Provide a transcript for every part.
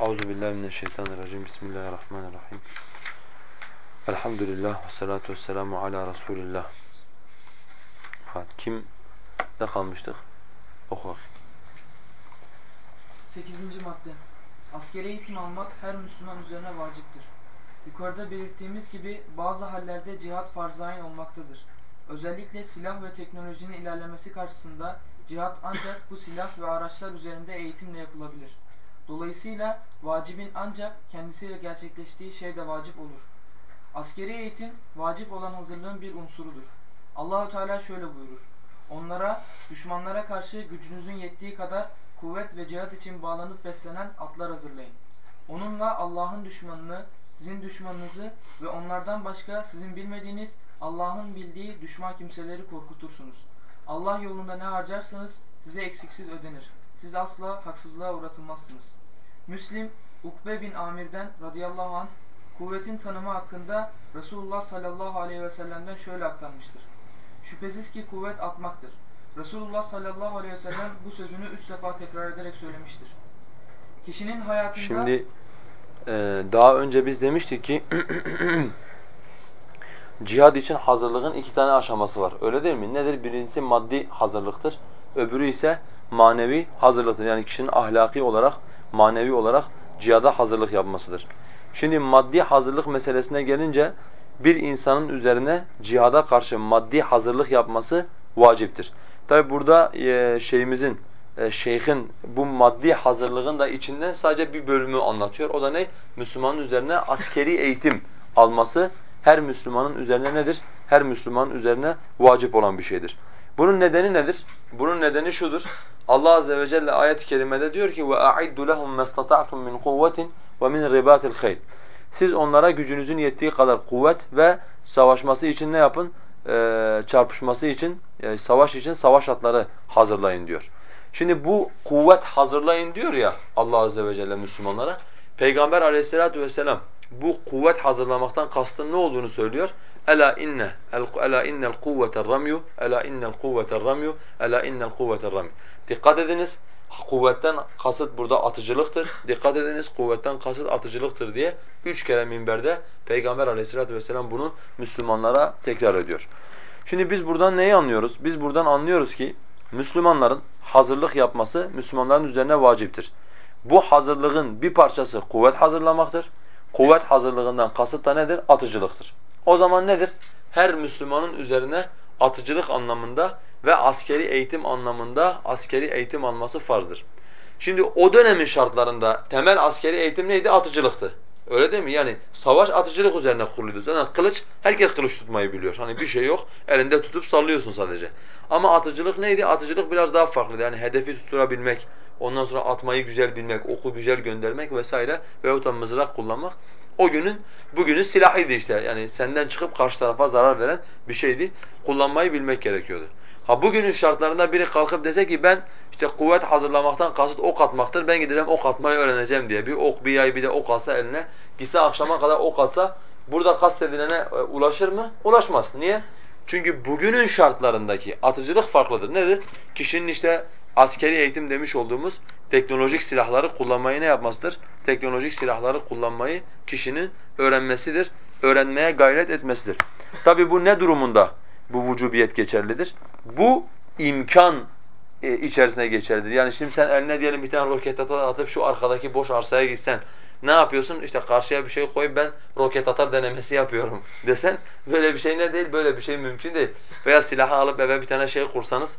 Euzu billahi mineşşeytanirracim. Bismillahirrahmanirrahim. Elhamdülillah ve salatu vesselamu ala Resulillah. Evet, kim ne kalmıştık? Oku. 8. madde. Askeri eğitim almak her Müslüman üzerine vaciptir. Yukarıda belirttiğimiz gibi bazı hallerde cihat farz olmaktadır. Özellikle silah ve teknolojinin ilerlemesi karşısında cihat ancak bu silah ve araçlar üzerinde eğitimle yapılabilir. Dolayısıyla vacibin ancak kendisiyle gerçekleştiği şey de vacip olur. Askeri eğitim vacip olan hazırlığın bir unsurudur. Allahü Teala şöyle buyurur. Onlara düşmanlara karşı gücünüzün yettiği kadar kuvvet ve cihat için bağlanıp beslenen atlar hazırlayın. Onunla Allah'ın düşmanını, sizin düşmanınızı ve onlardan başka sizin bilmediğiniz Allah'ın bildiği düşman kimseleri korkutursunuz. Allah yolunda ne harcarsanız size eksiksiz ödenir. Siz asla haksızlığa uğratılmazsınız. Müslim, Ukbe bin Amir'den radıyallahu anh kuvvetin tanımı hakkında Resulullah sallallahu aleyhi ve sellem'den şöyle aktarmıştır. Şüphesiz ki kuvvet atmaktır. Resulullah sallallahu aleyhi ve sellem bu sözünü üç defa tekrar ederek söylemiştir. Kişinin hayatında... Şimdi e, daha önce biz demiştik ki cihad için hazırlığın iki tane aşaması var. Öyle değil mi? Nedir? Birincisi maddi hazırlıktır. Öbürü ise manevi hazırlıktır. Yani kişinin ahlaki olarak, manevi olarak cihada hazırlık yapmasıdır. Şimdi maddi hazırlık meselesine gelince bir insanın üzerine cihada karşı maddi hazırlık yapması vaciptir. Tabi burada e, şeyimizin, e, şeyhin bu maddi hazırlığın da içinden sadece bir bölümü anlatıyor. O da ne? Müslümanın üzerine askeri eğitim alması her Müslümanın üzerine nedir? Her Müslümanın üzerine vacip olan bir şeydir. Bunun nedeni nedir? Bunun nedeni şudur. Allah azze ve celle ayet-i kerimede diyor ki وَاَعِدُّ لَهُمْ مَسْتَطَعْتُمْ مِنْ قُوَّةٍ وَمِنْ رِبَاتِ الْخَيْلِ Siz onlara gücünüzün yettiği kadar kuvvet ve savaşması için ne yapın? Ee, çarpışması için, e, savaş için savaş atları hazırlayın diyor. Şimdi bu kuvvet hazırlayın diyor ya Allah azze ve celle Müslümanlara. Peygamber aleyhissalatu vesselam bu kuvvet hazırlamaktan kastın ne olduğunu söylüyor. Ela inne ela innel kuvvete'r ramyu ela innel kuvvete'r ramyu ela innel kuvvete'r ramyu. Dikkat ediniz. Kuvvetten kasıt burada atıcılıktır. Dikkat ediniz kuvvetten kasıt atıcılıktır diye üç kere minberde Peygamber aleyhissalatu vesselam bunu Müslümanlara tekrar ediyor. Şimdi biz buradan neyi anlıyoruz? Biz buradan anlıyoruz ki Müslümanların hazırlık yapması Müslümanların üzerine vaciptir. Bu hazırlığın bir parçası kuvvet hazırlamaktır. Kuvvet hazırlığından kasıt da nedir? Atıcılıktır. O zaman nedir? Her Müslümanın üzerine atıcılık anlamında ve askeri eğitim anlamında askeri eğitim alması farzdır. Şimdi o dönemin şartlarında temel askeri eğitim neydi? Atıcılıktı. Öyle değil mi? Yani savaş atıcılık üzerine kuruluydu. Zaten kılıç, herkes kılıç tutmayı biliyor. Hani bir şey yok, elinde tutup sallıyorsun sadece. Ama atıcılık neydi? Atıcılık biraz daha farklıydı. Yani hedefi tutturabilmek, ondan sonra atmayı güzel bilmek, oku güzel göndermek vesaire veyahut da mızrak kullanmak. O günün, bugünün silahıydı işte. Yani senden çıkıp karşı tarafa zarar veren bir şeydi. Kullanmayı bilmek gerekiyordu. Ha bugünün şartlarında biri kalkıp dese ki ben işte kuvvet hazırlamaktan kasıt ok atmaktır. Ben gideceğim ok atmayı öğreneceğim diye. Bir ok bir yay bir de ok alsa eline. Gitse akşama kadar ok atsa burada kastedilene e, ulaşır mı? Ulaşmaz. Niye? Çünkü bugünün şartlarındaki atıcılık farklıdır. Nedir? Kişinin işte askeri eğitim demiş olduğumuz teknolojik silahları kullanmayı ne yapmasıdır? Teknolojik silahları kullanmayı kişinin öğrenmesidir. Öğrenmeye gayret etmesidir. Tabi bu ne durumunda bu vücubiyet geçerlidir? Bu imkan e, içerisine geçerlidir. Yani şimdi sen eline diyelim bir tane roket atar atıp şu arkadaki boş arsaya gitsen ne yapıyorsun? İşte karşıya bir şey koyup ben roket atar denemesi yapıyorum desen böyle bir şey ne değil, böyle bir şey mümkün değil. Veya silahı alıp eve bir tane şey kursanız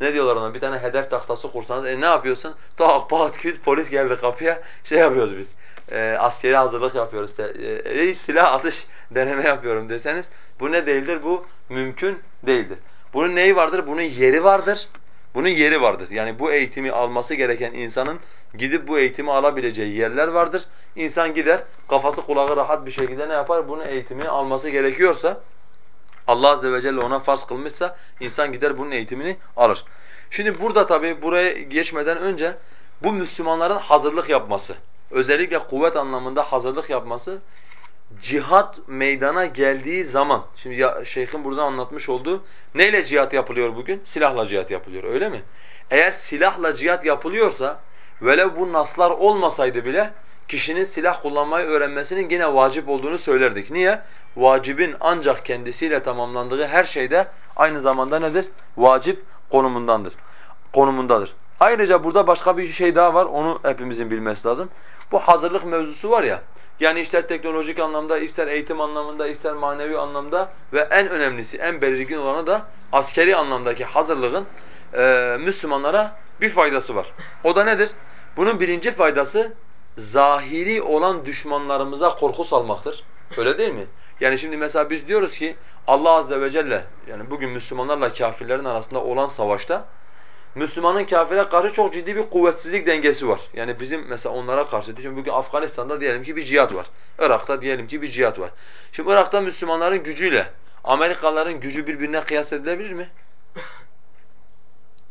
ne diyorlar ona? Bir tane hedef tahtası kursanız e ne yapıyorsun? Tak pat küt polis geldi kapıya. Şey yapıyoruz biz. E, askeri hazırlık yapıyoruz. E, e, silah atış deneme yapıyorum deseniz bu ne değildir? Bu mümkün değildir. Bunun neyi vardır? Bunun yeri vardır. Bunun yeri vardır. Yani bu eğitimi alması gereken insanın gidip bu eğitimi alabileceği yerler vardır. İnsan gider, kafası kulağı rahat bir şekilde ne yapar? Bunun eğitimini alması gerekiyorsa Allah azze ve celle ona farz kılmışsa insan gider bunun eğitimini alır. Şimdi burada tabi buraya geçmeden önce bu Müslümanların hazırlık yapması, özellikle kuvvet anlamında hazırlık yapması cihat meydana geldiği zaman, şimdi ya, şeyhin burada anlatmış olduğu, neyle cihat yapılıyor bugün? Silahla cihat yapılıyor, öyle mi? Eğer silahla cihat yapılıyorsa, velev bu naslar olmasaydı bile, kişinin silah kullanmayı öğrenmesinin yine vacip olduğunu söylerdik. Niye? Vacibin ancak kendisiyle tamamlandığı her şeyde aynı zamanda nedir? Vacip konumundandır. Konumundadır. Ayrıca burada başka bir şey daha var. Onu hepimizin bilmesi lazım. Bu hazırlık mevzusu var ya. Yani ister teknolojik anlamda, ister eğitim anlamında, ister manevi anlamda ve en önemlisi, en belirgin olanı da askeri anlamdaki hazırlığın e, Müslümanlara bir faydası var. O da nedir? Bunun birinci faydası zahiri olan düşmanlarımıza korku salmaktır. Öyle değil mi? Yani şimdi mesela biz diyoruz ki Allah azze ve celle yani bugün Müslümanlarla kafirlerin arasında olan savaşta Müslümanın kafire karşı çok ciddi bir kuvvetsizlik dengesi var. Yani bizim mesela onlara karşı, düşün bugün Afganistan'da diyelim ki bir cihat var. Irak'ta diyelim ki bir cihat var. Şimdi Irak'ta Müslümanların gücüyle Amerikalıların gücü birbirine kıyas edilebilir mi?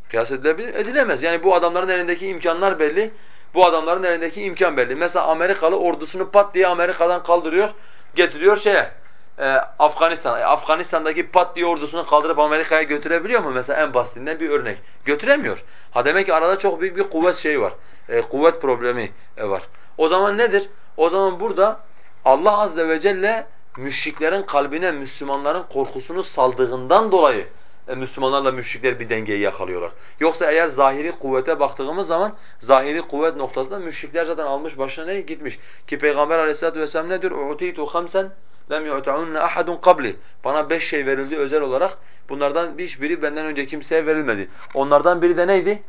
Kıyas edilebilir Edilemez. Yani bu adamların elindeki imkanlar belli. Bu adamların elindeki imkan belli. Mesela Amerikalı ordusunu pat diye Amerika'dan kaldırıyor, getiriyor şeye, e, Afganistan. E, Afganistan'daki pat diye ordusunu kaldırıp Amerika'ya götürebiliyor mu? Mesela en basitinden bir örnek. Götüremiyor. Ha demek ki arada çok büyük bir kuvvet şeyi var. E, kuvvet problemi e, var. O zaman nedir? O zaman burada Allah azze ve celle müşriklerin kalbine Müslümanların korkusunu saldığından dolayı Müslümanlarla müşrikler bir dengeyi yakalıyorlar. Yoksa eğer zahiri kuvvete baktığımız zaman zahiri kuvvet noktasında müşrikler zaten almış başına ne gitmiş. Ki Peygamber Aleyhisselatü vesselam ne diyor? "Utitu khamsen lem yu'ta'unna ahadun qabli." Bana beş şey verildi özel olarak. Bunlardan hiçbiri benden önce kimseye verilmedi. Onlardan biri de neydi?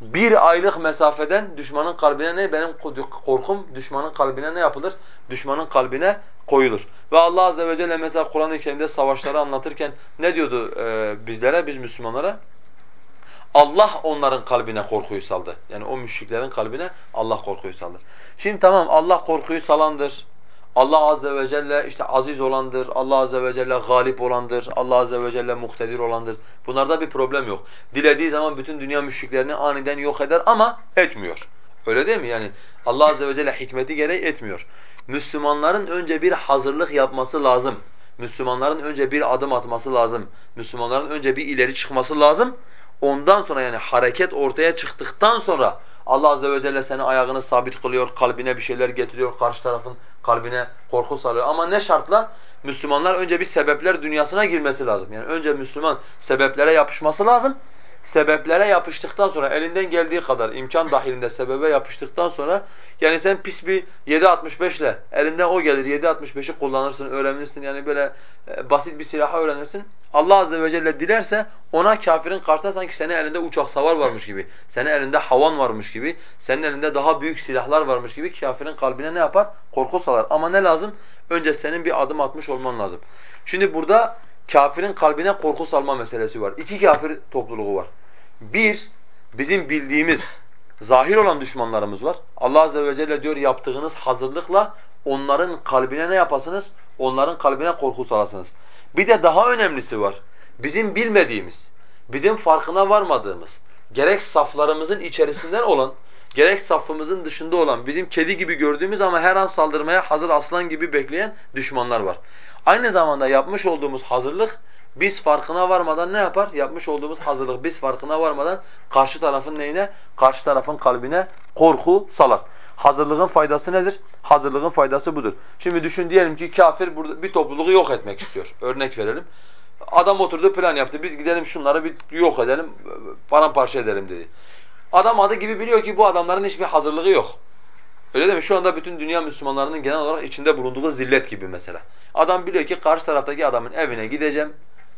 Bir aylık mesafeden düşmanın kalbine ne? Benim korkum düşmanın kalbine ne yapılır? Düşmanın kalbine koyulur. Ve Allah azze ve celle mesela Kur'an-ı Kerim'de savaşları anlatırken ne diyordu e, bizlere, biz Müslümanlara? Allah onların kalbine korkuyu saldı. Yani o müşriklerin kalbine Allah korkuyu saldı. Şimdi tamam Allah korkuyu salandır. Allah azze ve celle işte aziz olandır. Allah azze ve celle galip olandır. Allah azze ve celle muhtedir olandır. Bunlarda bir problem yok. Dilediği zaman bütün dünya müşriklerini aniden yok eder ama etmiyor. Öyle değil mi? Yani Allah azze ve celle hikmeti gereği etmiyor. Müslümanların önce bir hazırlık yapması lazım. Müslümanların önce bir adım atması lazım. Müslümanların önce bir ileri çıkması lazım. Ondan sonra yani hareket ortaya çıktıktan sonra Allah azze ve celle seni ayağını sabit kılıyor, kalbine bir şeyler getiriyor, karşı tarafın kalbine korku salıyor. Ama ne şartla? Müslümanlar önce bir sebepler dünyasına girmesi lazım. Yani önce Müslüman sebeplere yapışması lazım sebeplere yapıştıktan sonra elinden geldiği kadar imkan dahilinde sebebe yapıştıktan sonra yani sen pis bir 7.65 ile elinden o gelir 7.65'i kullanırsın, öğrenirsin yani böyle e, basit bir silahı öğrenirsin. Allah azze ve celle dilerse ona kafirin karşısında sanki senin elinde uçak savar varmış gibi, senin elinde havan varmış gibi, senin elinde daha büyük silahlar varmış gibi kafirin kalbine ne yapar? Korku salar. Ama ne lazım? Önce senin bir adım atmış olman lazım. Şimdi burada kafirin kalbine korku salma meselesi var. İki kafir topluluğu var. Bir, bizim bildiğimiz zahir olan düşmanlarımız var. Allah azze ve celle diyor yaptığınız hazırlıkla onların kalbine ne yapasınız? Onların kalbine korku salasınız. Bir de daha önemlisi var. Bizim bilmediğimiz, bizim farkına varmadığımız, gerek saflarımızın içerisinden olan, gerek safımızın dışında olan, bizim kedi gibi gördüğümüz ama her an saldırmaya hazır aslan gibi bekleyen düşmanlar var. Aynı zamanda yapmış olduğumuz hazırlık biz farkına varmadan ne yapar? Yapmış olduğumuz hazırlık biz farkına varmadan karşı tarafın neyine? Karşı tarafın kalbine korku salar. Hazırlığın faydası nedir? Hazırlığın faydası budur. Şimdi düşün diyelim ki kafir burada bir topluluğu yok etmek istiyor. Örnek verelim. Adam oturdu plan yaptı. Biz gidelim şunları bir yok edelim, paramparça edelim dedi. Adam adı gibi biliyor ki bu adamların hiçbir hazırlığı yok. Öyle değil mi? Şu anda bütün dünya Müslümanlarının genel olarak içinde bulunduğu zillet gibi mesela. Adam biliyor ki karşı taraftaki adamın evine gideceğim,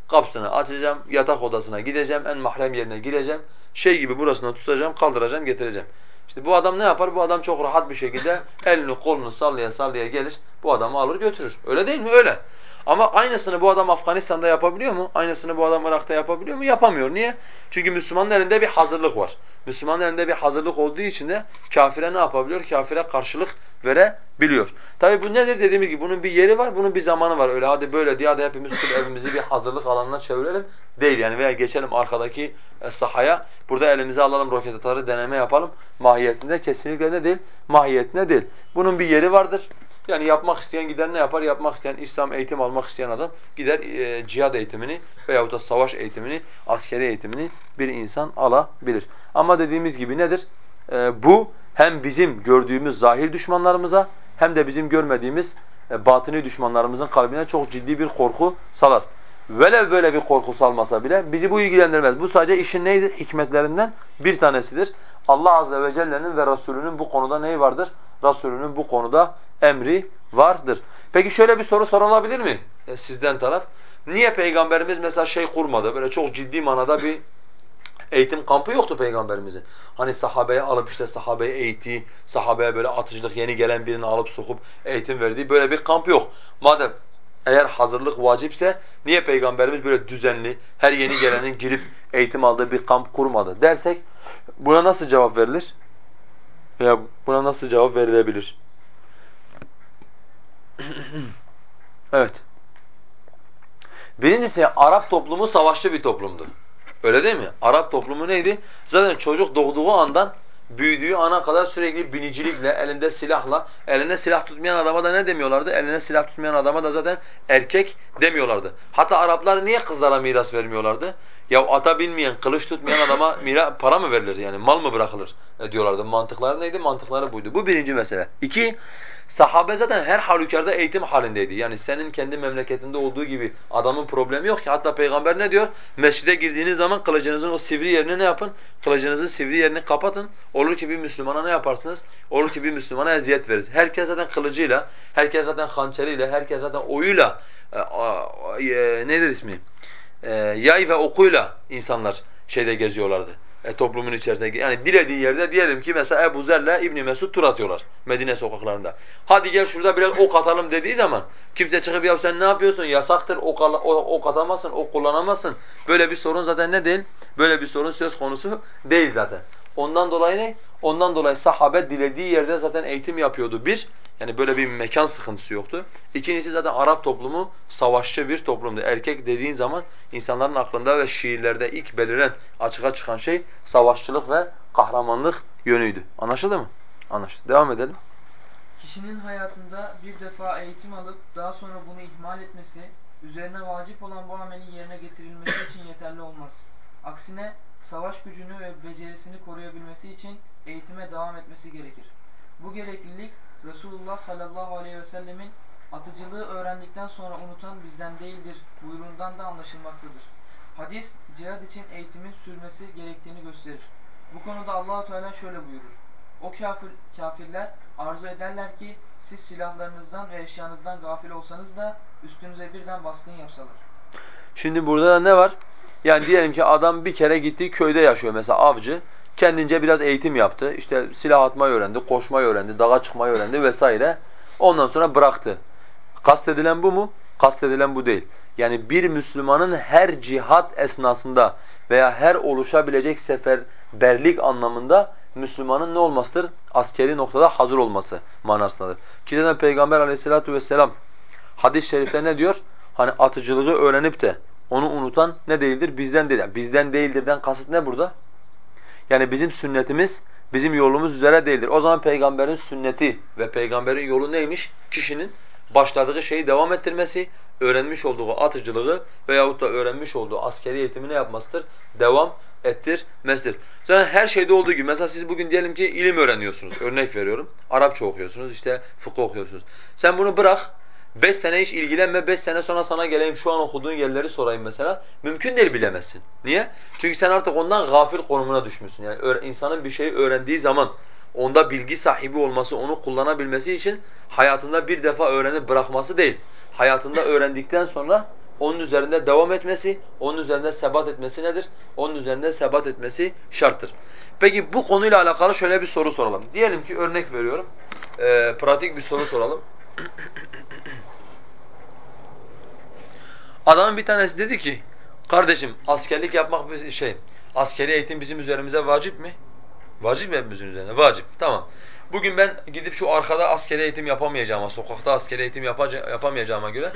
kapısını açacağım, yatak odasına gideceğim, en mahrem yerine gireceğim. Şey gibi burasını tutacağım, kaldıracağım, getireceğim. İşte bu adam ne yapar? Bu adam çok rahat bir şekilde elini kolunu sallaya sallaya gelir, bu adamı alır götürür. Öyle değil mi? Öyle. Ama aynısını bu adam Afganistan'da yapabiliyor mu? Aynısını bu adam Irak'ta yapabiliyor mu? Yapamıyor. Niye? Çünkü Müslümanın elinde bir hazırlık var. Müslümanın elinde bir hazırlık olduğu için de kafire ne yapabiliyor? Kafire karşılık verebiliyor. Tabi bu nedir dediğimiz gibi bunun bir yeri var, bunun bir zamanı var. Öyle hadi böyle diye hadi hepimiz evimizi bir hazırlık alanına çevirelim değil yani veya geçelim arkadaki e, sahaya. Burada elimize alalım roket atarı deneme yapalım. Mahiyetinde kesinlikle ne değil? Mahiyetinde değil. Bunun bir yeri vardır. Yani yapmak isteyen gider ne yapar? Yapmak isteyen, İslam eğitim almak isteyen adam gider e, cihad eğitimini veyahut da savaş eğitimini, askeri eğitimini bir insan alabilir. Ama dediğimiz gibi nedir? E, bu hem bizim gördüğümüz zahir düşmanlarımıza hem de bizim görmediğimiz e, batini düşmanlarımızın kalbine çok ciddi bir korku salar. Velev böyle bir korku salmasa bile bizi bu ilgilendirmez. Bu sadece işin neydi? Hikmetlerinden bir tanesidir. Allah azze ve celle'nin ve Resulünün bu konuda neyi vardır? Resulünün bu konuda emri vardır. Peki şöyle bir soru sorulabilir mi e, sizden taraf? Niye Peygamberimiz mesela şey kurmadı? Böyle çok ciddi manada bir eğitim kampı yoktu Peygamberimizin. Hani sahabeye alıp işte sahabeyi eğittiği, sahabeye böyle atıcılık yeni gelen birini alıp sokup eğitim verdiği böyle bir kamp yok. Madem eğer hazırlık vacipse niye Peygamberimiz böyle düzenli, her yeni gelenin girip eğitim aldığı bir kamp kurmadı dersek buna nasıl cevap verilir? Veya buna nasıl cevap verilebilir? Evet. Birincisi Arap toplumu savaşçı bir toplumdu. Öyle değil mi? Arap toplumu neydi? Zaten çocuk doğduğu andan büyüdüğü ana kadar sürekli binicilikle, elinde silahla, elinde silah tutmayan adama da ne demiyorlardı? Eline silah tutmayan adama da zaten erkek demiyorlardı. Hatta Araplar niye kızlara miras vermiyorlardı? Ya ata bilmeyen, kılıç tutmayan adama mira, para mı verilir yani mal mı bırakılır e, diyorlardı. Mantıkları neydi? Mantıkları buydu. Bu birinci mesele. İki, Sahabe zaten her halükarda eğitim halindeydi. Yani senin kendi memleketinde olduğu gibi adamın problemi yok ki. Hatta peygamber ne diyor? Mescide girdiğiniz zaman kılıcınızın o sivri yerini ne yapın? Kılıcınızın sivri yerini kapatın. Olur ki bir Müslümana ne yaparsınız? Olur ki bir Müslümana eziyet veririz. Herkes zaten kılıcıyla, herkes zaten hançeriyle, herkes zaten oyuyla, e, e, nedir ismi? E, yay ve okuyla insanlar şeyde geziyorlardı e, toplumun içerisinde. Yani dilediği yerde diyelim ki mesela Ebu Zer'le İbn Mesud tur atıyorlar Medine sokaklarında. Hadi gel şurada biraz ok atalım dediği zaman kimse çıkıp ya sen ne yapıyorsun? Yasaktır. Ok, ok atamazsın, ok kullanamazsın. Böyle bir sorun zaten ne değil? Böyle bir sorun söz konusu değil zaten. Ondan dolayı ne? Ondan dolayı sahabe dilediği yerde zaten eğitim yapıyordu. Bir, yani böyle bir mekan sıkıntısı yoktu. İkincisi zaten Arap toplumu savaşçı bir toplumdu. Erkek dediğin zaman insanların aklında ve şiirlerde ilk beliren, açığa çıkan şey savaşçılık ve kahramanlık yönüydü. Anlaşıldı mı? Anlaşıldı. Devam edelim. Kişinin hayatında bir defa eğitim alıp daha sonra bunu ihmal etmesi, üzerine vacip olan bu amelin yerine getirilmesi için yeterli olmaz. Aksine savaş gücünü ve becerisini koruyabilmesi için eğitime devam etmesi gerekir. Bu gereklilik Resulullah sallallahu aleyhi ve sellemin atıcılığı öğrendikten sonra unutan bizden değildir buyruğundan da anlaşılmaktadır. Hadis cihad için eğitimin sürmesi gerektiğini gösterir. Bu konuda Allahu Teala şöyle buyurur. O kafir, kafirler arzu ederler ki siz silahlarınızdan ve eşyanızdan gafil olsanız da üstünüze birden baskın yapsalar. Şimdi burada da ne var? Yani diyelim ki adam bir kere gittiği köyde yaşıyor mesela avcı. Kendince biraz eğitim yaptı. İşte silah atmayı öğrendi, koşmayı öğrendi, dağa çıkmayı öğrendi vesaire. Ondan sonra bıraktı. Kastedilen bu mu? Kastedilen bu değil. Yani bir Müslümanın her cihat esnasında veya her oluşabilecek seferberlik anlamında Müslümanın ne olmasıdır? Askeri noktada hazır olması manasındadır. Ki zaten Peygamber aleyhissalatu vesselam hadis-i şerifte ne diyor? Hani atıcılığı öğrenip de onu unutan ne değildir? Bizden değil. Yani bizden değildirden kasıt ne burada? Yani bizim sünnetimiz bizim yolumuz üzere değildir. O zaman peygamberin sünneti ve peygamberin yolu neymiş? Kişinin başladığı şeyi devam ettirmesi, öğrenmiş olduğu atıcılığı veyahut da öğrenmiş olduğu askeri eğitimi ne yapmasıdır? Devam ettirmesidir. Zaten her şeyde olduğu gibi mesela siz bugün diyelim ki ilim öğreniyorsunuz. Örnek veriyorum. Arapça okuyorsunuz, işte fıkıh okuyorsunuz. Sen bunu bırak, Beş sene hiç ilgilenme, beş sene sonra sana geleyim şu an okuduğun yerleri sorayım mesela. Mümkün değil bilemezsin. Niye? Çünkü sen artık ondan gafil konumuna düşmüşsün. Yani insanın bir şeyi öğrendiği zaman onda bilgi sahibi olması, onu kullanabilmesi için hayatında bir defa öğrenip bırakması değil. Hayatında öğrendikten sonra onun üzerinde devam etmesi, onun üzerinde sebat etmesi nedir? Onun üzerinde sebat etmesi şarttır. Peki bu konuyla alakalı şöyle bir soru soralım. Diyelim ki örnek veriyorum, e, pratik bir soru soralım. Adamın bir tanesi dedi ki, kardeşim askerlik yapmak bir şey, askeri eğitim bizim üzerimize vacip mi? Vacip mi hepimizin üzerine? Vacip. Tamam. Bugün ben gidip şu arkada askeri eğitim yapamayacağıma, sokakta askeri eğitim yapamayacağıma göre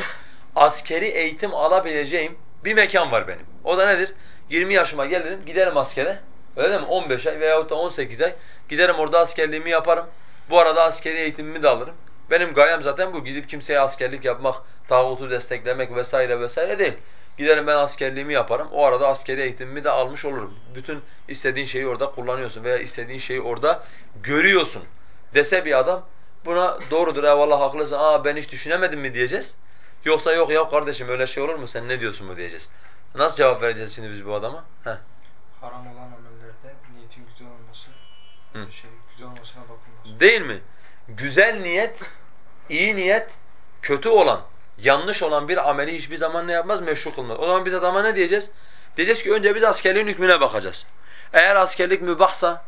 askeri eğitim alabileceğim bir mekan var benim. O da nedir? 20 yaşıma gelirim, giderim askere. Öyle değil mi? 15 ay veyahut da 18 ay giderim orada askerliğimi yaparım. Bu arada askeri eğitimimi de alırım. Benim gayem zaten bu. Gidip kimseye askerlik yapmak, tağutu desteklemek vesaire vesaire değil. Giderim ben askerliğimi yaparım. O arada askeri eğitimimi de almış olurum. Bütün istediğin şeyi orada kullanıyorsun veya istediğin şeyi orada görüyorsun dese bir adam buna doğrudur eyvallah haklısın aa ben hiç düşünemedim mi diyeceğiz. Yoksa yok ya kardeşim öyle şey olur mu sen ne diyorsun mu diyeceğiz. Nasıl cevap vereceğiz şimdi biz bu adama? Heh. Haram olan amellerde niyetin güzel olması, Hı. şey güzel olmasına bakılmaz. Değil mi? Güzel niyet, iyi niyet, kötü olan, yanlış olan bir ameli hiçbir zaman ne yapmaz? Meşru kılmaz. O zaman biz adama ne diyeceğiz? Diyeceğiz ki önce biz askerliğin hükmüne bakacağız. Eğer askerlik mübahsa,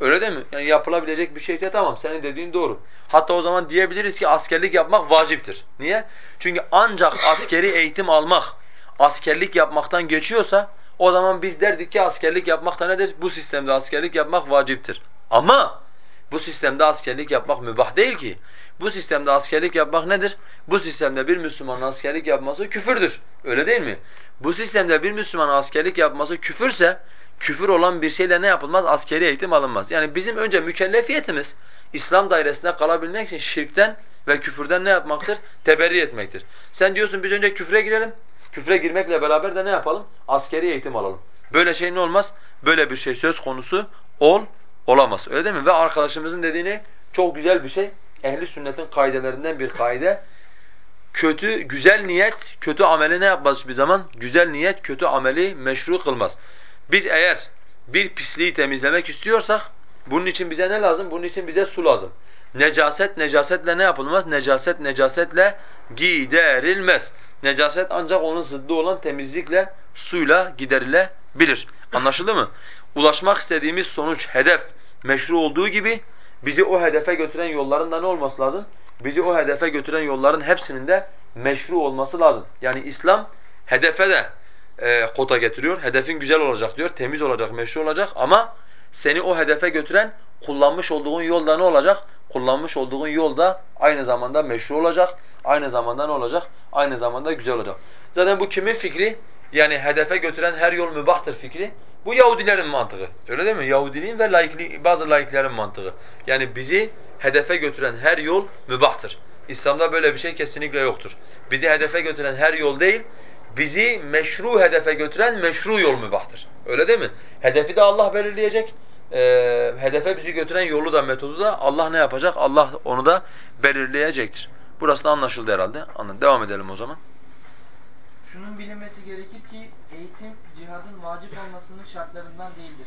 öyle değil mi? Yani yapılabilecek bir şeyse tamam senin dediğin doğru. Hatta o zaman diyebiliriz ki askerlik yapmak vaciptir. Niye? Çünkü ancak askeri eğitim almak, askerlik yapmaktan geçiyorsa o zaman biz derdik ki askerlik yapmak da nedir? Bu sistemde askerlik yapmak vaciptir. Ama bu sistemde askerlik yapmak mübah değil ki. Bu sistemde askerlik yapmak nedir? Bu sistemde bir Müslümanın askerlik yapması küfürdür. Öyle değil mi? Bu sistemde bir Müslümanın askerlik yapması küfürse, küfür olan bir şeyle ne yapılmaz? Askeri eğitim alınmaz. Yani bizim önce mükellefiyetimiz İslam dairesinde kalabilmek için şirkten ve küfürden ne yapmaktır? Teberri etmektir. Sen diyorsun biz önce küfre girelim. Küfre girmekle beraber de ne yapalım? Askeri eğitim alalım. Böyle şey ne olmaz? Böyle bir şey söz konusu ol olamaz. Öyle değil mi? Ve arkadaşımızın dediğini çok güzel bir şey. Ehli sünnetin kaidelerinden bir kaide. Kötü, güzel niyet, kötü ameli ne yapmaz bir zaman? Güzel niyet, kötü ameli meşru kılmaz. Biz eğer bir pisliği temizlemek istiyorsak, bunun için bize ne lazım? Bunun için bize su lazım. Necaset, necasetle ne yapılmaz? Necaset, necasetle giderilmez. Necaset ancak onun zıddı olan temizlikle, suyla giderilebilir. Anlaşıldı mı? Ulaşmak istediğimiz sonuç, hedef meşru olduğu gibi bizi o hedefe götüren yolların da ne olması lazım? Bizi o hedefe götüren yolların hepsinin de meşru olması lazım. Yani İslam hedefe de e, kota getiriyor. Hedefin güzel olacak diyor, temiz olacak, meşru olacak ama seni o hedefe götüren kullanmış olduğun yolda ne olacak? Kullanmış olduğun yolda aynı zamanda meşru olacak, aynı zamanda ne olacak? Aynı zamanda güzel olacak. Zaten bu kimin fikri? Yani hedefe götüren her yol mübahtır fikri. Bu Yahudilerin mantığı. Öyle değil mi? Yahudiliğin ve bazı laiklerin mantığı. Yani bizi hedefe götüren her yol mübahtır. İslam'da böyle bir şey kesinlikle yoktur. Bizi hedefe götüren her yol değil, bizi meşru hedefe götüren meşru yol mübahtır. Öyle değil mi? Hedefi de Allah belirleyecek. Ee, hedefe bizi götüren yolu da metodu da Allah ne yapacak? Allah onu da belirleyecektir. Burası da anlaşıldı herhalde. Anladım. Devam edelim o zaman. Şunun bilinmesi gerekir ki eğitim cihadın vacip olmasının şartlarından değildir.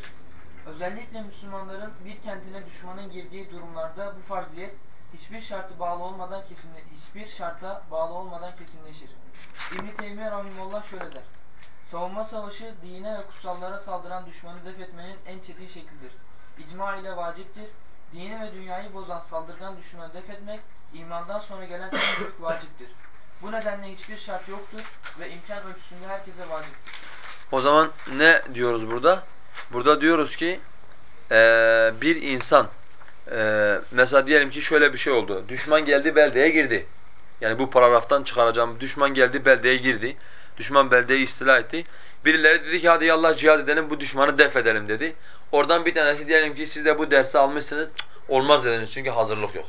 Özellikle Müslümanların bir kentine düşmanın girdiği durumlarda bu farziyet hiçbir şartı bağlı olmadan kesinle hiçbir şarta bağlı olmadan kesinleşir. İbn Teymiyye rahimehullah şöyle der. Savunma savaşı dine ve kutsallara saldıran düşmanı def etmenin en çetin şeklidir. İcma ile vaciptir. Dini ve dünyayı bozan saldırgan düşmanı def etmek imandan sonra gelen en büyük vaciptir. Bu nedenle hiçbir şart yoktur ve imkan ölçüsünde herkese vaciptir. O zaman ne diyoruz burada? Burada diyoruz ki eee, bir insan eee, mesela diyelim ki şöyle bir şey oldu. Düşman geldi beldeye girdi. Yani bu paragraftan çıkaracağım. Düşman geldi beldeye girdi. Düşman beldeyi istila etti. Birileri dedi ki hadi yallah cihad edelim bu düşmanı def edelim dedi. Oradan bir tanesi diyelim ki siz de bu dersi almışsınız. Olmaz dediniz çünkü hazırlık yok.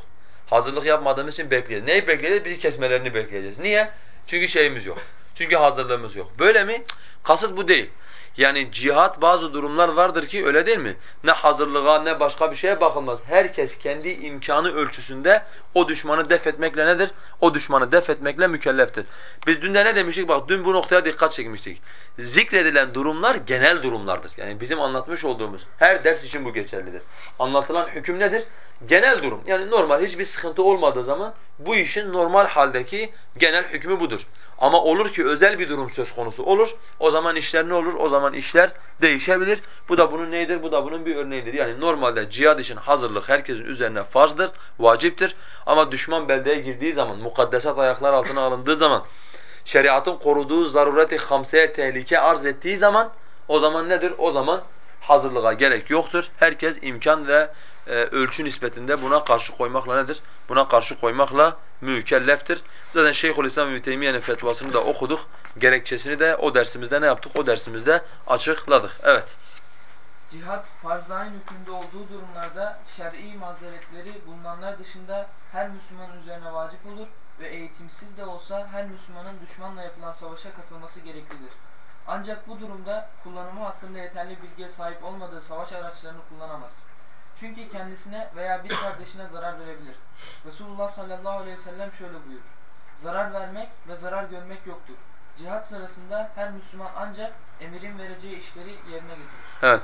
Hazırlık yapmadığımız için bekleyeceğiz. Neyi bekleyeceğiz? Bizi kesmelerini bekleyeceğiz. Niye? Çünkü şeyimiz yok. Çünkü hazırlığımız yok. Böyle mi? Kasıt bu değil. Yani cihat bazı durumlar vardır ki öyle değil mi? Ne hazırlığa ne başka bir şeye bakılmaz. Herkes kendi imkanı ölçüsünde o düşmanı def etmekle nedir? O düşmanı def etmekle mükelleftir. Biz dün de ne demiştik? Bak dün bu noktaya dikkat çekmiştik. Zikredilen durumlar genel durumlardır. Yani bizim anlatmış olduğumuz her ders için bu geçerlidir. Anlatılan hüküm nedir? Genel durum. Yani normal hiçbir sıkıntı olmadığı zaman bu işin normal haldeki genel hükmü budur. Ama olur ki özel bir durum söz konusu olur. O zaman işler ne olur? O zaman işler değişebilir. Bu da bunun neydir? Bu da bunun bir örneğidir. Yani normalde cihad için hazırlık herkesin üzerine farzdır, vaciptir. Ama düşman beldeye girdiği zaman, mukaddesat ayaklar altına alındığı zaman, şeriatın koruduğu zarureti hamseye tehlike arz ettiği zaman o zaman nedir? O zaman hazırlığa gerek yoktur. Herkes imkan ve e, ölçü nispetinde buna karşı koymakla nedir? Buna karşı koymakla mükelleftir. Zaten Şeyhülislam İbn Teymiyye'nin fetvasını da okuduk. Gerekçesini de o dersimizde ne yaptık? O dersimizde açıkladık. Evet. Cihat farz-ı ayn hükmünde olduğu durumlarda şer'i mazeretleri bulunanlar dışında her Müslümanın üzerine vacip olur ve eğitimsiz de olsa her Müslümanın düşmanla yapılan savaşa katılması gereklidir. Ancak bu durumda kullanımı hakkında yeterli bilgiye sahip olmadığı savaş araçlarını kullanamaz. Çünkü kendisine veya bir kardeşine zarar verebilir. Resulullah sallallahu aleyhi ve sellem şöyle buyurur. Zarar vermek ve zarar görmek yoktur. Cihat sırasında her Müslüman ancak emirin vereceği işleri yerine getirir. Evet.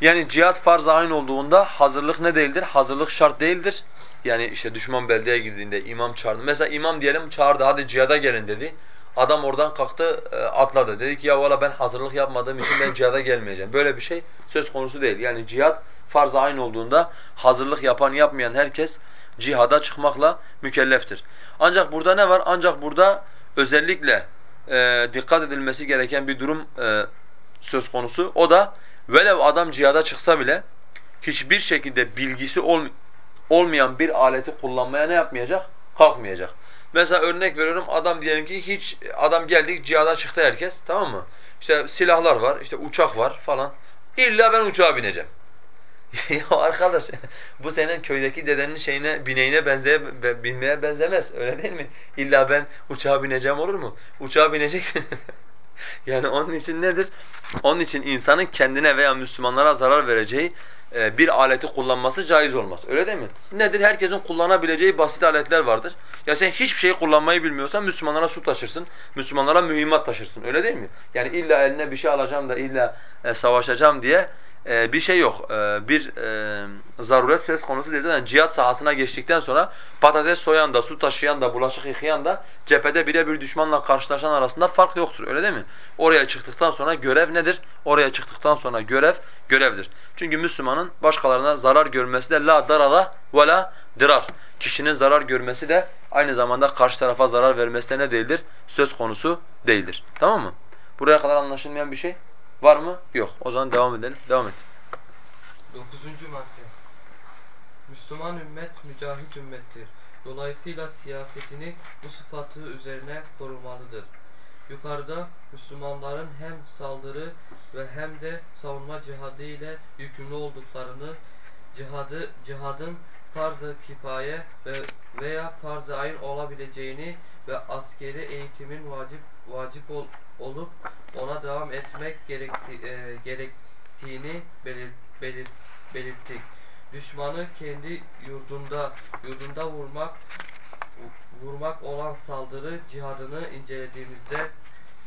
Yani cihat farz aynı olduğunda hazırlık ne değildir? Hazırlık şart değildir. Yani işte düşman beldeye girdiğinde imam çağırdı. Mesela imam diyelim çağırdı hadi cihada gelin dedi. Adam oradan kalktı e, atladı. Dedi ki ya valla ben hazırlık yapmadığım için ben cihada gelmeyeceğim. Böyle bir şey söz konusu değil. Yani cihat farz aynı olduğunda hazırlık yapan yapmayan herkes cihada çıkmakla mükelleftir. Ancak burada ne var? Ancak burada özellikle e, dikkat edilmesi gereken bir durum e, söz konusu. O da velev adam cihada çıksa bile hiçbir şekilde bilgisi ol, olmayan bir aleti kullanmaya ne yapmayacak? Kalkmayacak. Mesela örnek veriyorum adam diyelim ki hiç adam geldik cihada çıktı herkes tamam mı? İşte silahlar var, işte uçak var falan. İlla ben uçağa bineceğim. ya arkadaş bu senin köydeki dedenin şeyine bineğine benzeye binmeye benzemez öyle değil mi? İlla ben uçağa bineceğim olur mu? Uçağa bineceksin. yani onun için nedir? Onun için insanın kendine veya Müslümanlara zarar vereceği e, bir aleti kullanması caiz olmaz. Öyle değil mi? Nedir? Herkesin kullanabileceği basit aletler vardır. Ya sen hiçbir şey kullanmayı bilmiyorsan Müslümanlara su taşırsın, Müslümanlara mühimmat taşırsın. Öyle değil mi? Yani illa eline bir şey alacağım da illa e, savaşacağım diye e, bir şey yok. E, bir e, zaruret söz konusu değil. Zaten cihat sahasına geçtikten sonra patates soyan da, su taşıyan da, bulaşık yıkayan da cephede birebir düşmanla karşılaşan arasında fark yoktur. Öyle değil mi? Oraya çıktıktan sonra görev nedir? Oraya çıktıktan sonra görev görevdir. Çünkü Müslümanın başkalarına zarar görmesi de la darara ve la dirar. Kişinin zarar görmesi de aynı zamanda karşı tarafa zarar vermesi de ne değildir? Söz konusu değildir. Tamam mı? Buraya kadar anlaşılmayan bir şey Var mı? Yok. O zaman devam edelim. Devam et. Dokuzuncu madde. Müslüman ümmet mücahit ümmettir. Dolayısıyla siyasetini bu sıfatı üzerine korumalıdır. Yukarıda Müslümanların hem saldırı ve hem de savunma cihadı ile yükümlü olduklarını, cihadı, cihadın farz-ı kifaye ve veya farz-ı ayn olabileceğini ve askeri eğitimin vacip vacip ol, olup ona devam etmek gerekti, e, gerektiğini belir, belir, belirttik. Düşmanı kendi yurdunda yurdunda vurmak vurmak olan saldırı cihadını incelediğimizde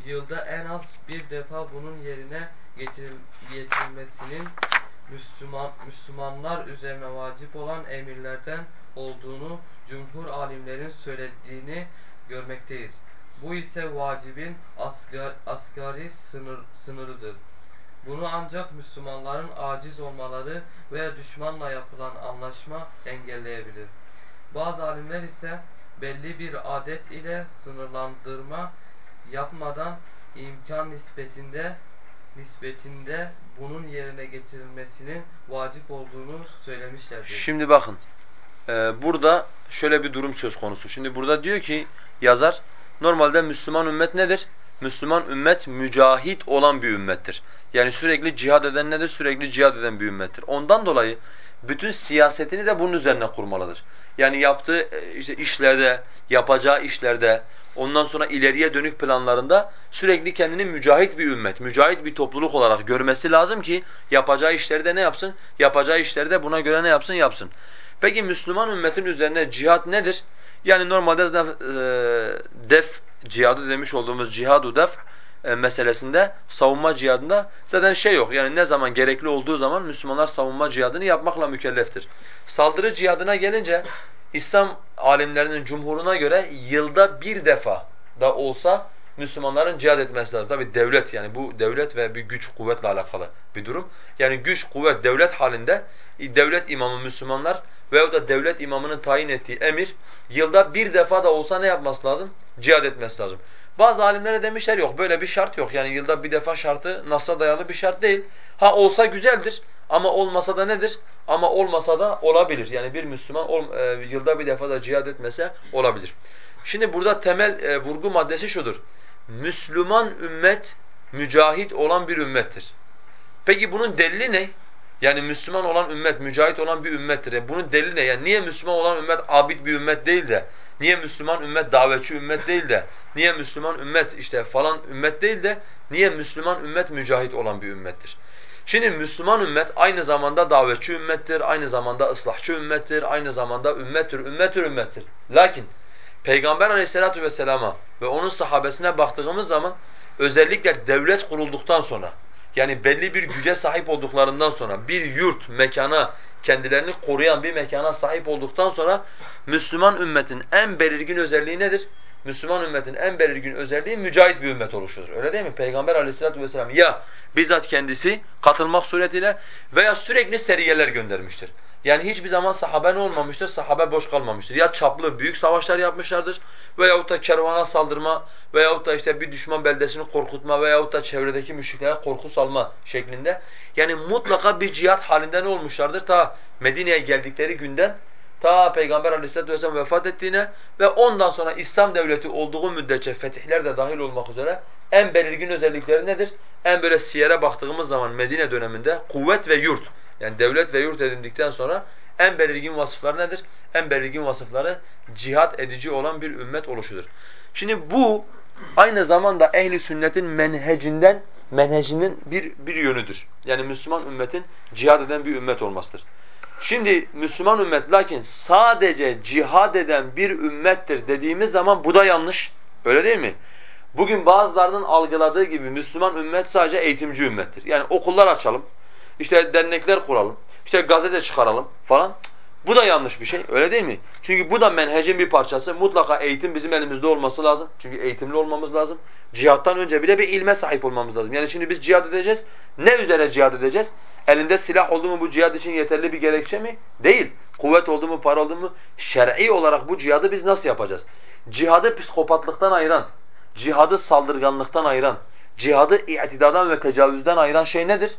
yılda en az bir defa bunun yerine getirilmesinin Müslüman Müslümanlar üzerine vacip olan emirlerden olduğunu cumhur alimlerin söylediğini görmekteyiz. Bu ise vacibin asgar, asgari sınır, sınırıdır. Bunu ancak Müslümanların aciz olmaları veya düşmanla yapılan anlaşma engelleyebilir. Bazı alimler ise belli bir adet ile sınırlandırma yapmadan imkan nispetinde nispetinde bunun yerine getirilmesinin vacip olduğunu söylemişlerdir. Şimdi bakın, e, burada şöyle bir durum söz konusu. Şimdi burada diyor ki yazar, Normalde Müslüman ümmet nedir? Müslüman ümmet mücahit olan bir ümmettir. Yani sürekli cihad eden nedir? Sürekli cihad eden bir ümmettir. Ondan dolayı bütün siyasetini de bunun üzerine kurmalıdır. Yani yaptığı e, işte işlerde, yapacağı işlerde, ondan sonra ileriye dönük planlarında sürekli kendini mücahit bir ümmet, mücahit bir topluluk olarak görmesi lazım ki yapacağı işleri de ne yapsın? Yapacağı işleri de buna göre ne yapsın? Yapsın. Peki Müslüman ümmetin üzerine cihat nedir? Yani normalde zaten e, def cihadı demiş olduğumuz cihadu def e, meselesinde savunma cihadında zaten şey yok. Yani ne zaman gerekli olduğu zaman Müslümanlar savunma cihadını yapmakla mükelleftir. Saldırı cihadına gelince İslam alimlerinin cumhuruna göre yılda bir defa da olsa Müslümanların cihad etmesi lazım. Tabi devlet yani bu devlet ve bir güç kuvvetle alakalı bir durum. Yani güç kuvvet devlet halinde devlet imamı Müslümanlar veyahut da devlet imamının tayin ettiği emir yılda bir defa da olsa ne yapması lazım? Cihad etmesi lazım. Bazı alimlere demişler yok böyle bir şart yok. Yani yılda bir defa şartı Nas'a dayalı bir şart değil. Ha olsa güzeldir ama olmasa da nedir? Ama olmasa da olabilir. Yani bir Müslüman ol, e, yılda bir defa da cihad etmese olabilir. Şimdi burada temel e, vurgu maddesi şudur. Müslüman ümmet mücahit olan bir ümmettir. Peki bunun delili ne? Yani Müslüman olan ümmet, mücahit olan bir ümmettir. Yani bunun delili ne? Yani niye Müslüman olan ümmet abid bir ümmet değil de, niye Müslüman ümmet davetçi ümmet değil de, niye Müslüman ümmet işte falan ümmet değil de, niye Müslüman ümmet mücahit olan bir ümmettir? Şimdi Müslüman ümmet aynı zamanda davetçi ümmettir, aynı zamanda ıslahçı ümmettir, aynı zamanda ümmettir, ümmettir, ümmettir. Lakin Peygamber aleyhissalatu vesselama ve onun sahabesine baktığımız zaman özellikle devlet kurulduktan sonra yani belli bir güce sahip olduklarından sonra bir yurt, mekana, kendilerini koruyan bir mekana sahip olduktan sonra Müslüman ümmetin en belirgin özelliği nedir? Müslüman ümmetin en belirgin özelliği mücahit bir ümmet oluşudur. Öyle değil mi? Peygamber aleyhissalatu vesselam ya bizzat kendisi katılmak suretiyle veya sürekli seriyeler göndermiştir. Yani hiçbir zaman sahabe ne olmamıştır? Sahabe boş kalmamıştır. Ya çaplı büyük savaşlar yapmışlardır veyahut da kervana saldırma veyahut da işte bir düşman beldesini korkutma veyahut da çevredeki müşriklere korku salma şeklinde. Yani mutlaka bir cihat halinde ne olmuşlardır? Ta Medine'ye geldikleri günden ta Peygamber Aleyhisselatü vesselam vefat ettiğine ve ondan sonra İslam devleti olduğu müddetçe fetihler de dahil olmak üzere en belirgin özellikleri nedir? En böyle siyere baktığımız zaman Medine döneminde kuvvet ve yurt yani devlet ve yurt edindikten sonra en belirgin vasıfları nedir? En belirgin vasıfları cihat edici olan bir ümmet oluşudur. Şimdi bu aynı zamanda ehli sünnetin menhecinden menhecinin bir bir yönüdür. Yani Müslüman ümmetin cihad eden bir ümmet olmasıdır. Şimdi Müslüman ümmet lakin sadece cihad eden bir ümmettir dediğimiz zaman bu da yanlış. Öyle değil mi? Bugün bazılarının algıladığı gibi Müslüman ümmet sadece eğitimci ümmettir. Yani okullar açalım, işte dernekler kuralım, işte gazete çıkaralım falan. Bu da yanlış bir şey, öyle değil mi? Çünkü bu da menhecin bir parçası. Mutlaka eğitim bizim elimizde olması lazım. Çünkü eğitimli olmamız lazım. Cihattan önce bile bir ilme sahip olmamız lazım. Yani şimdi biz cihad edeceğiz. Ne üzere cihad edeceğiz? Elinde silah oldu mu bu cihad için yeterli bir gerekçe mi? Değil. Kuvvet oldu mu, para oldu mu? Şer'i olarak bu cihadı biz nasıl yapacağız? Cihadı psikopatlıktan ayıran, cihadı saldırganlıktan ayıran, cihadı i'tidadan ve tecavüzden ayıran şey nedir?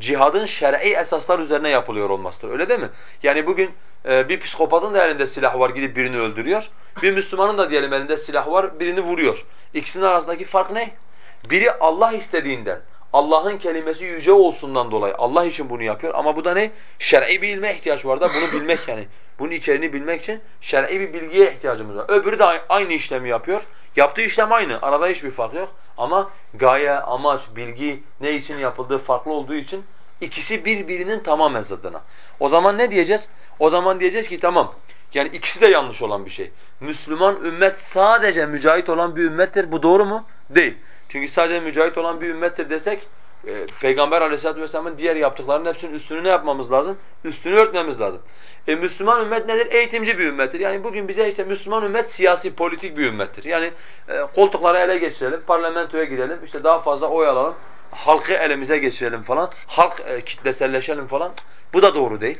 Cihadın şer'i esaslar üzerine yapılıyor olmasıdır. Öyle değil mi? Yani bugün e, bir psikopatın da elinde silah var gidip birini öldürüyor. Bir Müslümanın da diyelim elinde silah var birini vuruyor. İkisinin arasındaki fark ne? Biri Allah istediğinden, Allah'ın kelimesi yüce olsundan dolayı Allah için bunu yapıyor ama bu da ne? Şer'i bir ilme ihtiyaç var da bunu bilmek yani. Bunun içeriğini bilmek için şer'i bir bilgiye ihtiyacımız var. Öbürü de aynı işlemi yapıyor. Yaptığı işlem aynı. Arada hiçbir fark yok. Ama gaye, amaç, bilgi ne için yapıldığı farklı olduğu için ikisi birbirinin tamamen zıddına. O zaman ne diyeceğiz? O zaman diyeceğiz ki tamam. Yani ikisi de yanlış olan bir şey. Müslüman ümmet sadece mücahit olan bir ümmettir. Bu doğru mu? Değil. Çünkü sadece mücahit olan bir ümmettir desek e, Peygamber Aleyhisselatü vesselamın diğer yaptıklarının hepsinin üstünü ne yapmamız lazım? Üstünü örtmemiz lazım. E, Müslüman ümmet nedir? Eğitimci bir ümmettir. Yani bugün bize işte Müslüman ümmet siyasi, politik bir ümmettir. Yani e, koltukları ele geçirelim, parlamentoya girelim, işte daha fazla oy alalım, halkı elimize geçirelim falan, halk e, kitleselleşelim falan. Bu da doğru değil.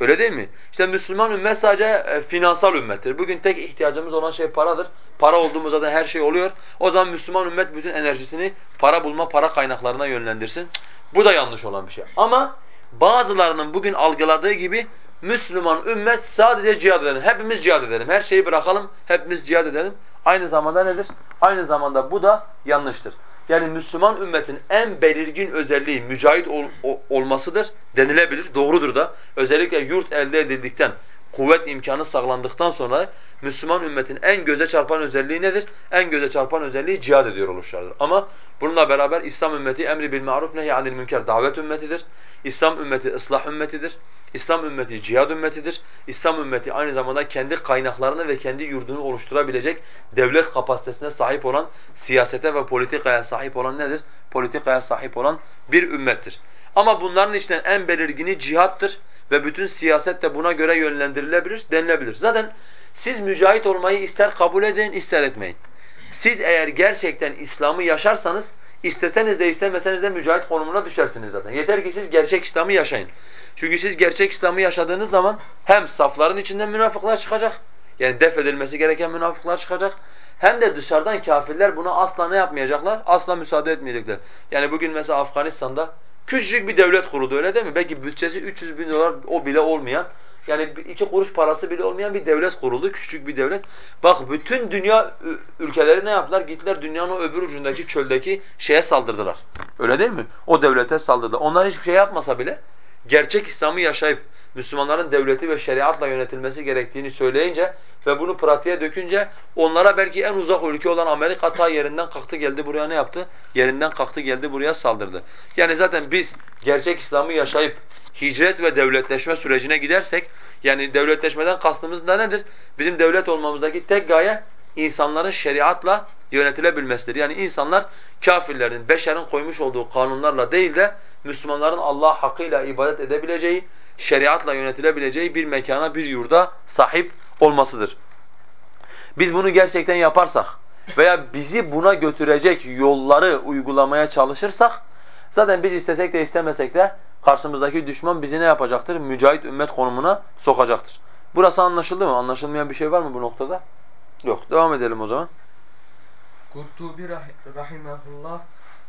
Öyle değil mi? İşte Müslüman ümmet sadece e, finansal ümmettir. Bugün tek ihtiyacımız olan şey paradır. Para olduğumuzda da her şey oluyor. O zaman Müslüman ümmet bütün enerjisini para bulma, para kaynaklarına yönlendirsin. Bu da yanlış olan bir şey. Ama bazılarının bugün algıladığı gibi Müslüman ümmet sadece cihad edelim. Hepimiz cihad edelim. Her şeyi bırakalım, hepimiz cihad edelim. Aynı zamanda nedir? Aynı zamanda bu da yanlıştır. Yani Müslüman ümmetin en belirgin özelliği mücahit ol, o, olmasıdır denilebilir. Doğrudur da. Özellikle yurt elde edildikten, kuvvet imkanı sağlandıktan sonra Müslüman ümmetin en göze çarpan özelliği nedir? En göze çarpan özelliği cihad ediyor oluşlardır. Ama bununla beraber İslam ümmeti emri bil ma'ruf nehy anil münker davet ümmetidir. İslam ümmeti ıslah ümmetidir. İslam ümmeti cihad ümmetidir. İslam ümmeti aynı zamanda kendi kaynaklarını ve kendi yurdunu oluşturabilecek devlet kapasitesine sahip olan, siyasete ve politikaya sahip olan nedir? Politikaya sahip olan bir ümmettir. Ama bunların içinden en belirgini cihattır ve bütün siyaset de buna göre yönlendirilebilir, denilebilir. Zaten siz mücahit olmayı ister kabul edin, ister etmeyin. Siz eğer gerçekten İslam'ı yaşarsanız, isteseniz de istemeseniz de mücahit konumuna düşersiniz zaten. Yeter ki siz gerçek İslam'ı yaşayın. Çünkü siz gerçek İslam'ı yaşadığınız zaman hem safların içinden münafıklar çıkacak, yani def edilmesi gereken münafıklar çıkacak, hem de dışarıdan kafirler buna asla ne yapmayacaklar? Asla müsaade etmeyecekler. Yani bugün mesela Afganistan'da küçücük bir devlet kuruldu öyle değil mi? Belki bütçesi 300 bin dolar o bile olmayan Yani iki kuruş parası bile olmayan bir devlet kuruldu, küçük bir devlet. Bak bütün dünya ülkeleri ne yaptılar? Gittiler dünyanın o öbür ucundaki çöldeki şeye saldırdılar. Öyle değil mi? O devlete saldırdılar. Onlar hiçbir şey yapmasa bile gerçek İslam'ı yaşayıp Müslümanların devleti ve şeriatla yönetilmesi gerektiğini söyleyince ve bunu pratiğe dökünce onlara belki en uzak ülke olan Amerika ta yerinden kalktı geldi buraya ne yaptı? Yerinden kalktı geldi buraya saldırdı. Yani zaten biz gerçek İslam'ı yaşayıp hicret ve devletleşme sürecine gidersek yani devletleşmeden kastımız da nedir? Bizim devlet olmamızdaki tek gaye insanların şeriatla yönetilebilmesidir. Yani insanlar kafirlerin, beşerin koymuş olduğu kanunlarla değil de Müslümanların Allah hakkıyla ibadet edebileceği, şeriatla yönetilebileceği bir mekana, bir yurda sahip olmasıdır. Biz bunu gerçekten yaparsak veya bizi buna götürecek yolları uygulamaya çalışırsak zaten biz istesek de istemesek de karşımızdaki düşman bizi ne yapacaktır? Mücahit ümmet konumuna sokacaktır. Burası anlaşıldı mı? Anlaşılmayan bir şey var mı bu noktada? Yok. Devam edelim o zaman. Kurtubi rah- rahimehullah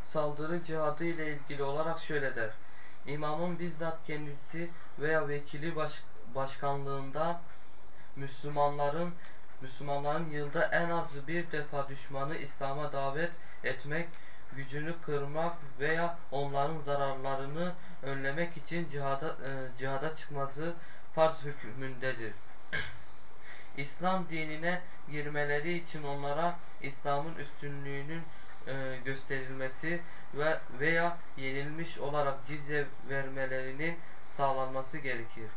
saldırı cihadı ile ilgili olarak şöyle der. İmamın bizzat kendisi veya vekili baş- başkanlığında Müslümanların Müslümanların yılda en az bir defa düşmanı İslam'a davet etmek, gücünü kırmak veya onların zararlarını önlemek için cihada, e, cihada çıkması farz hükmündedir. İslam dinine girmeleri için onlara İslam'ın üstünlüğünün e, gösterilmesi ve veya yenilmiş olarak cizye vermelerinin sağlanması gerekir.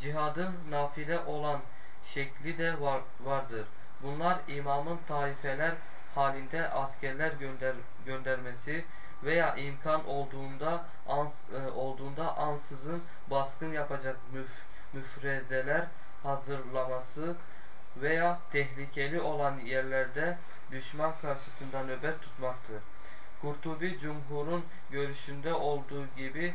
Cihadın nafile olan şekli de var, vardır. Bunlar imamın taifeler halinde askerler gönder, göndermesi veya imkan olduğunda ans, e, olduğunda ansızın baskın yapacak müf, müfrezeler hazırlaması veya tehlikeli olan yerlerde düşman karşısında nöbet tutmaktır. Kurtubi Cumhur'un görüşünde olduğu gibi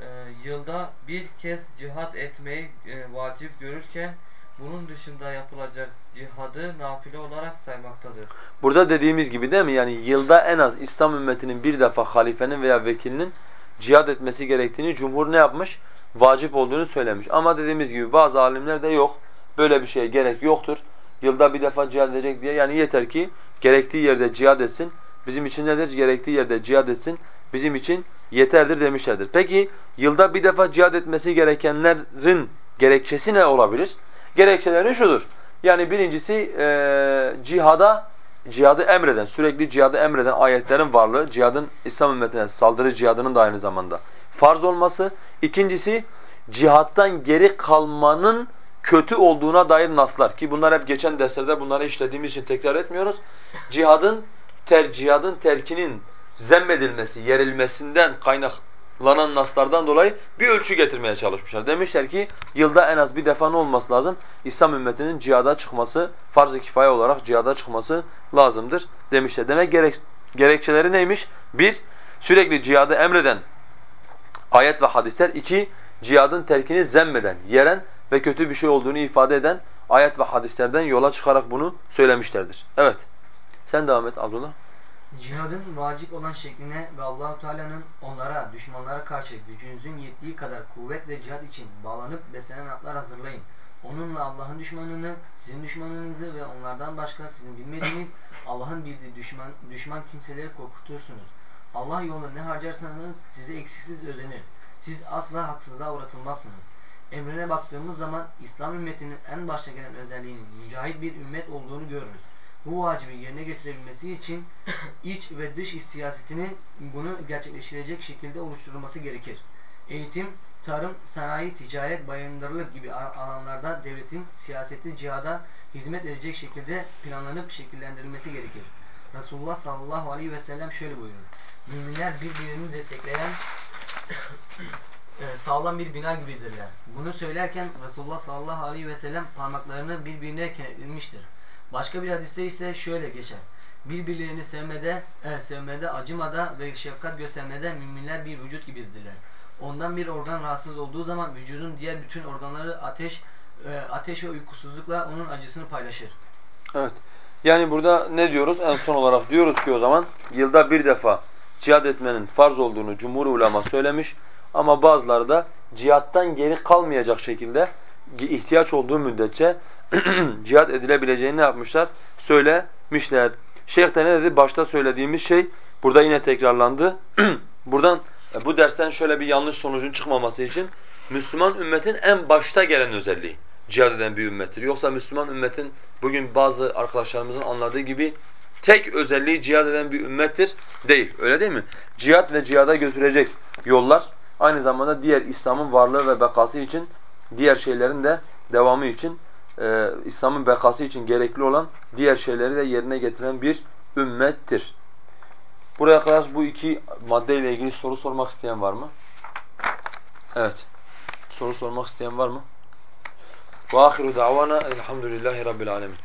e, yılda bir kez cihat etmeyi e, vacip görürken bunun dışında yapılacak cihadı nafile olarak saymaktadır. Burada dediğimiz gibi değil mi? Yani yılda en az İslam ümmetinin bir defa halifenin veya vekilinin cihad etmesi gerektiğini cumhur ne yapmış? Vacip olduğunu söylemiş. Ama dediğimiz gibi bazı alimler de yok. Böyle bir şeye gerek yoktur. Yılda bir defa cihad edecek diye. Yani yeter ki gerektiği yerde cihad etsin. Bizim için nedir? Gerektiği yerde cihad etsin. Bizim için yeterdir demişlerdir. Peki yılda bir defa cihad etmesi gerekenlerin gerekçesi ne olabilir? Gerekçeleri şudur. Yani birincisi eee cihada cihadı emreden, sürekli cihadı emreden ayetlerin varlığı, cihadın İslam ümmetine saldırı cihadının da aynı zamanda farz olması. İkincisi cihattan geri kalmanın kötü olduğuna dair naslar ki bunlar hep geçen derslerde bunları işlediğimiz için tekrar etmiyoruz. Cihadın ter cihadın terkinin zemmedilmesi, yerilmesinden kaynaklanan naslardan dolayı bir ölçü getirmeye çalışmışlar. Demişler ki yılda en az bir defa ne olması lazım? İslam ümmetinin cihada çıkması, farz-ı kifaye olarak cihada çıkması lazımdır demişler. Demek gerek, gerekçeleri neymiş? Bir, sürekli cihadı emreden ayet ve hadisler. iki cihadın terkini zemmeden, yeren ve kötü bir şey olduğunu ifade eden ayet ve hadislerden yola çıkarak bunu söylemişlerdir. Evet. Sen devam et Abdullah. Cihadın vacip olan şekline ve Allahu Teala'nın onlara, düşmanlara karşı gücünüzün yettiği kadar kuvvet ve cihad için bağlanıp beslenen atlar hazırlayın. Onunla Allah'ın düşmanını, sizin düşmanınızı ve onlardan başka sizin bilmediğiniz Allah'ın bildiği düşman, düşman kimseleri korkutursunuz. Allah yolunda ne harcarsanız size eksiksiz ödenir. Siz asla haksızlığa uğratılmazsınız. Emrine baktığımız zaman İslam ümmetinin en başta gelen özelliğinin mücahit bir ümmet olduğunu görürüz. Bu vacibi yerine getirebilmesi için iç ve dış iş siyasetini bunu gerçekleştirecek şekilde oluşturulması gerekir. Eğitim, tarım, sanayi, ticaret, bayındırlık gibi alanlarda devletin siyaseti cihada hizmet edecek şekilde planlanıp şekillendirilmesi gerekir. Resulullah sallallahu aleyhi ve sellem şöyle buyurur. Müminler birbirini destekleyen e, sağlam bir bina gibidirler. Bunu söylerken Resulullah sallallahu aleyhi ve sellem parmaklarını birbirine kenetlemiştir. Başka bir hadiste ise şöyle geçer. Birbirlerini sevmede, e, sevmede, acımada ve şefkat göstermede müminler bir vücut gibidirler. Ondan bir organ rahatsız olduğu zaman vücudun diğer bütün organları ateş, e, ateş ve uykusuzlukla onun acısını paylaşır. Evet. Yani burada ne diyoruz? En son olarak diyoruz ki o zaman yılda bir defa cihad etmenin farz olduğunu cumhur ulema söylemiş ama bazıları da cihattan geri kalmayacak şekilde ihtiyaç olduğu müddetçe cihat edilebileceğini ne yapmışlar? Söylemişler. Şeyh de ne dedi? Başta söylediğimiz şey burada yine tekrarlandı. Buradan e, bu dersten şöyle bir yanlış sonucun çıkmaması için Müslüman ümmetin en başta gelen özelliği cihad eden bir ümmettir. Yoksa Müslüman ümmetin bugün bazı arkadaşlarımızın anladığı gibi tek özelliği cihad eden bir ümmettir değil. Öyle değil mi? Cihad ve cihada götürecek yollar aynı zamanda diğer İslam'ın varlığı ve bekası için diğer şeylerin de devamı için e, İslam'ın bekası için gerekli olan diğer şeyleri de yerine getiren bir ümmettir. Buraya kadar bu iki maddeyle ilgili soru sormak isteyen var mı? Evet. Soru sormak isteyen var mı? وآخر دعوانا الحمد لله رب العالمين